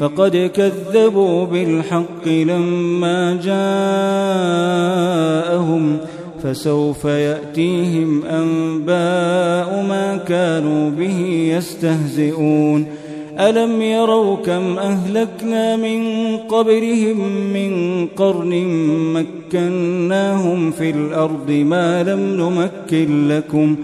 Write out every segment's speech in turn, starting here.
فقد كذبوا بالحق لما جاءهم فسوف يأتيهم أنباء ما كانوا به يستهزئون. ألم يروا كم أهلكنا من قبلهم من قرن مكناهم في الأرض ما لم نمكن لكم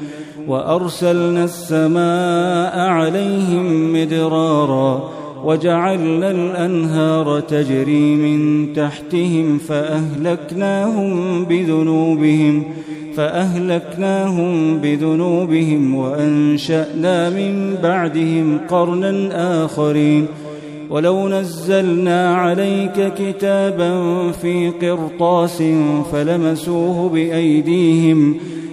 وأرسلنا السماء عليهم مدرارا وجعلنا الأنهار تجري من تحتهم فأهلكناهم بذنوبهم فأهلكناهم بذنوبهم وأنشأنا من بعدهم قرنا آخرين ولو نزلنا عليك كتابا في قرطاس فلمسوه بأيديهم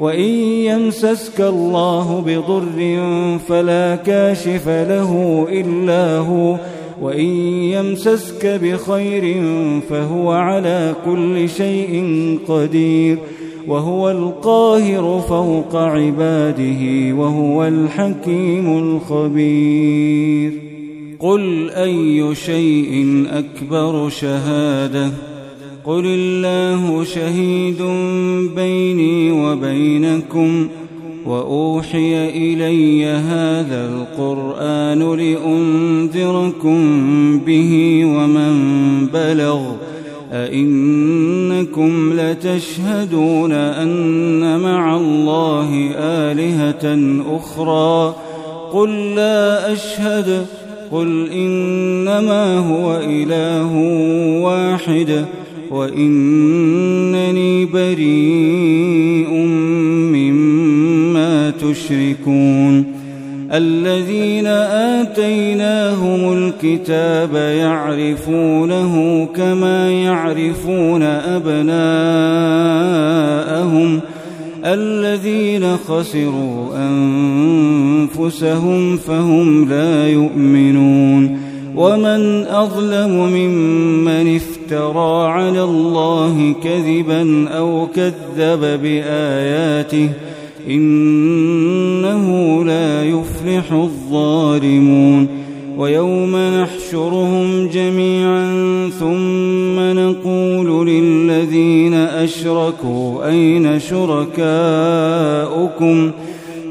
وإن يمسسك الله بضر فلا كاشف له إلا هو وإن يمسسك بخير فهو على كل شيء قدير وهو القاهر فوق عباده وهو الحكيم الخبير. قل أي شيء أكبر شهادة؟ قل الله شهيد بيني وبينكم وأوحي إلي هذا القرآن لأنذركم به ومن بلغ أئنكم لتشهدون أن مع الله آلهة أخرى قل لا أشهد قل إنما هو إله واحد وإنني بريء مما تشركون الذين آتيناهم الكتاب يعرفونه كما يعرفون أبناءهم الذين خسروا أنفسهم فهم لا يؤمنون ومن أظلم ممن افترى كذبا أو كذب بآياته إنه لا يفلح الظالمون ويوم نحشرهم جميعا ثم نقول للذين أشركوا أين شركاؤكم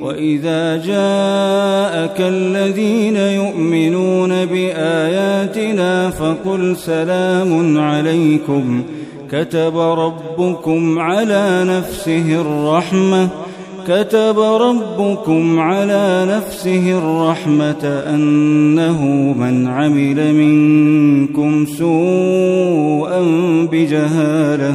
وإذا جاءك الذين يؤمنون بآياتنا فقل سلام عليكم. كتب ربكم على نفسه الرحمة كتب ربكم على نفسه الرحمة أنه من عمل منكم سوءا بجهالة.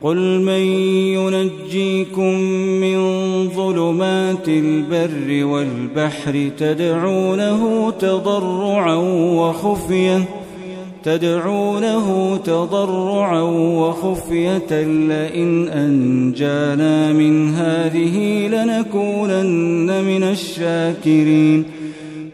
قل من ينجيكم من ظلمات البر والبحر تدعونه تضرعا وخفيه تدعونه تضرعا وخفية لئن أنجانا من هذه لنكونن من الشاكرين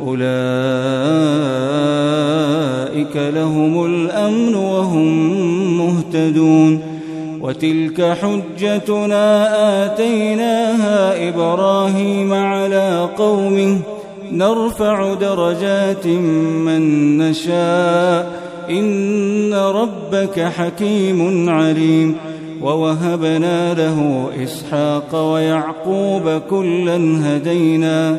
أولئك لهم الأمن وهم مهتدون وتلك حجتنا آتيناها إبراهيم على قومه نرفع درجات من نشاء إن ربك حكيم عليم ووهبنا له إسحاق ويعقوب كلا هدينا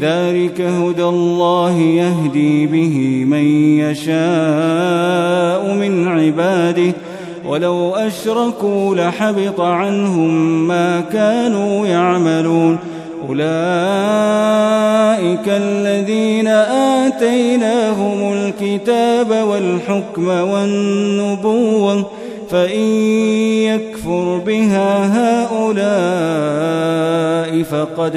ذلك هدى الله يهدي به من يشاء من عباده. ولو أشركوا لحبط عنهم ما كانوا يعملون. أولئك الذين آتيناهم الكتاب والحكم والنبوة فإن يكفر بها هؤلاء فقد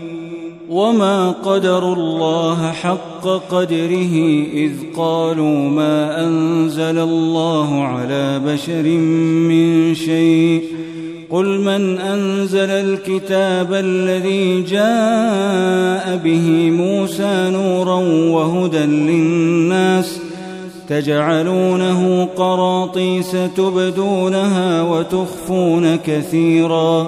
وما قدروا الله حق قدره إذ قالوا ما أنزل الله على بشر من شيء قل من أنزل الكتاب الذي جاء به موسى نورا وهدى للناس ۖ تجعلونه قراطيس تبدونها وتخفون كثيرا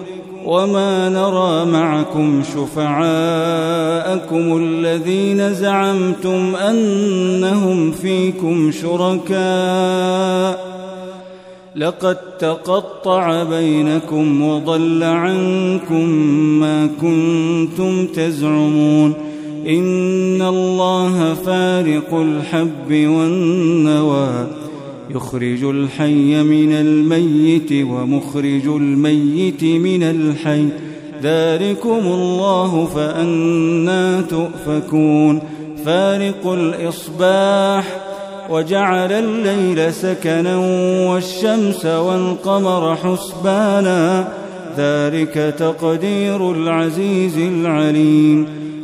وما نرى معكم شفعاءكم الذين زعمتم أنهم فيكم شركاء. لقد تقطع بينكم وضل عنكم ما كنتم تزعمون. إن الله فارق الحب والنوى. يخرج الحي من الميت ومخرج الميت من الحي. ذلكم الله فأنا تؤفكون. فارق الإصباح وجعل الليل سكنا والشمس والقمر حسبانا. ذلك تقدير العزيز العليم.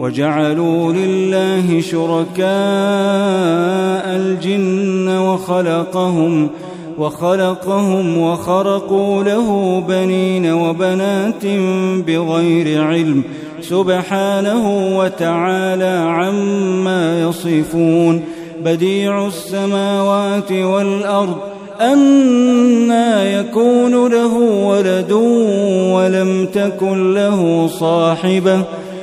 وجعلوا لله شركاء الجن وخلقهم وخلقهم وخرقوا له بنين وبنات بغير علم سبحانه وتعالى عما يصفون بديع السماوات والأرض أنا يكون له ولد ولم تكن له صاحبة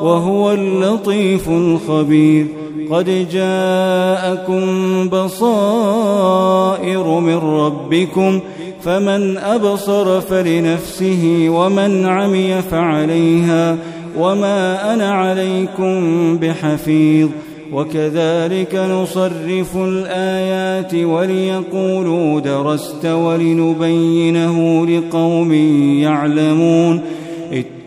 وهو اللطيف الخبير. قد جاءكم بصائر من ربكم فمن أبصر فلنفسه ومن عمي فعليها وما أنا عليكم بحفيظ. وكذلك نصرف الآيات وليقولوا درست ولنبينه لقوم يعلمون.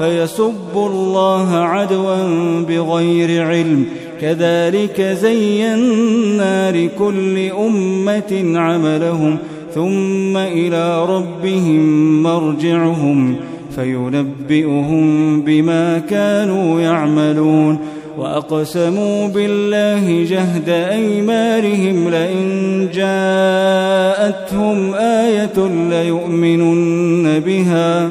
فيسبوا الله عدوا بغير علم. كذلك زينا لكل أمة عملهم ثم إلى ربهم مرجعهم فينبئهم بما كانوا يعملون. وأقسموا بالله جهد أيمانهم لئن جاءتهم آية ليؤمنن بها.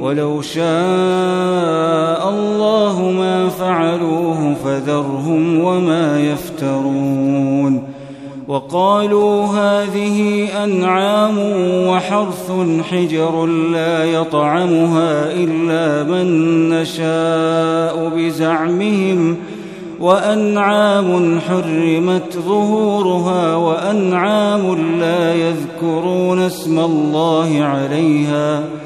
ولو شاء الله ما فعلوه فذرهم وما يفترون وقالوا هذه أنعام وحرث حجر لا يطعمها إلا من نشاء بزعمهم وأنعام حرمت ظهورها وأنعام لا يذكرون اسم الله عليها ۖ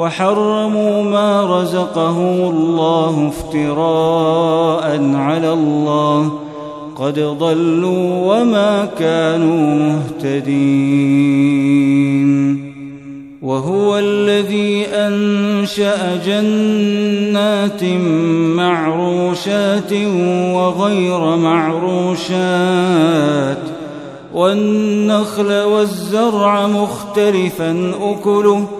وحرموا ما رزقهم الله افتراء على الله قد ضلوا وما كانوا مهتدين وهو الذي أنشأ جنات معروشات وغير معروشات والنخل والزرع مختلفا أكله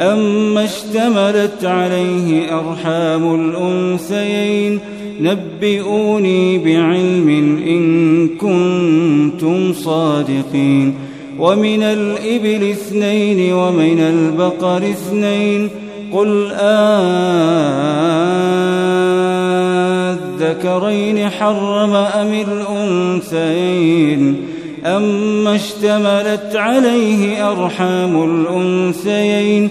أما اشتملت عليه أرحام الأنثيين نبئوني بعلم إن كنتم صادقين ومن الإبل اثنين ومن البقر اثنين قل آذكرين حرم أم الأنثيين أما اشتملت عليه أرحام الأنثيين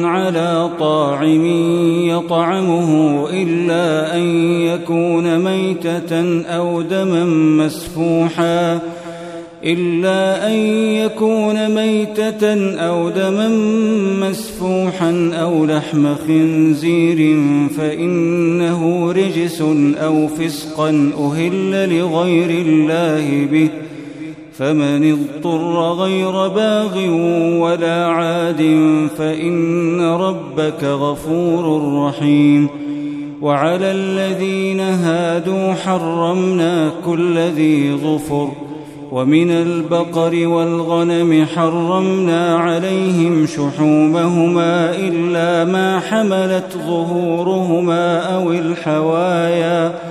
طاعم يطعمه إلا أن يكون ميتة أو دما مسفوحا إلا أن يكون ميتة أو دما مسفوحا أو لحم خنزير فإنه رجس أو فسقا أهل لغير الله به فمن اضطر غير باغ ولا عاد فإن ربك غفور رحيم وعلى الذين هادوا حرمنا كل ذي ظفر ومن البقر والغنم حرمنا عليهم شحومهما إلا ما حملت ظهورهما أو الحوايا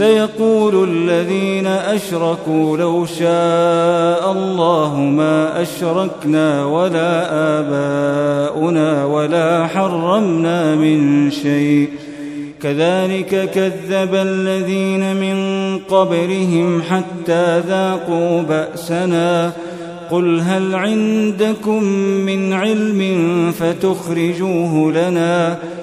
سيقول الذين أشركوا لو شاء الله ما أشركنا ولا آباؤنا ولا حرمنا من شيء. كذلك كذب الذين من قبلهم حتى ذاقوا بأسنا. قل هل عندكم من علم فتخرجوه لنا ۖ؟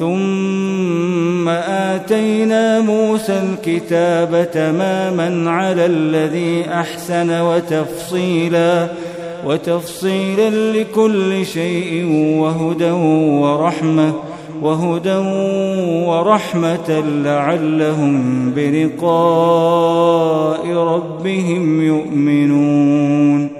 ثم آتينا موسى الكتاب تماما على الذي أحسن وتفصيلا وتفصيلا لكل شيء وهدى ورحمة وهدى ورحمة لعلهم بلقاء ربهم يؤمنون.